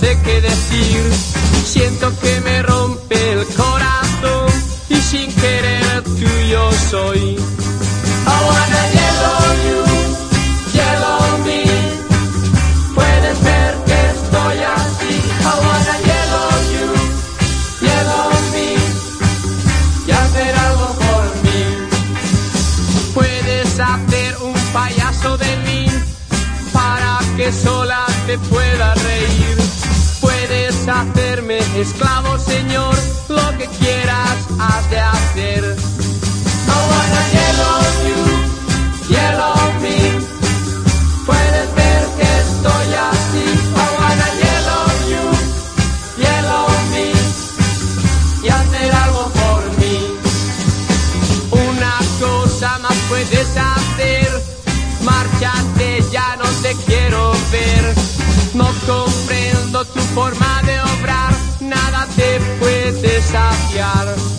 sé qué decir. Siento que me rompe el corazón y sin querer tuyo soy. I wanna yellow you, yellow me. Puedes ver que estoy así. I wanna yellow you, yellow me. Y hacer algo por mí. Puedes hacer un payaso de mí para que sola te pueda reír. Hacerme esclavo, Señor, lo que quieras has de hacer. I wanna yellow you, yellow me. Puedes ver que estoy así. I wanna yellow you, yellow me. Y hacer algo por mí. Una cosa más puedes hacer. su forma de obrar, nada te puede saciar.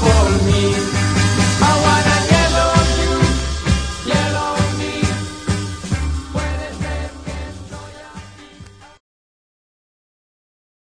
por mí.